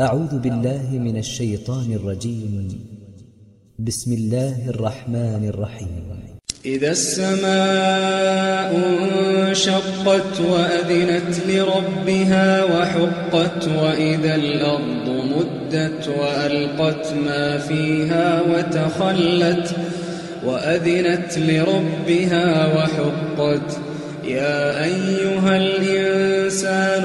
أعوذ بالله من الشيطان الرجيم. بسم الله الرحمن الرحيم. إذا السماء انشقت وأذنت لربها وحقت وإذا الأرض مدت وألقت ما فيها وتخلت وأذنت لربها وحقت. يا أيها الإنسان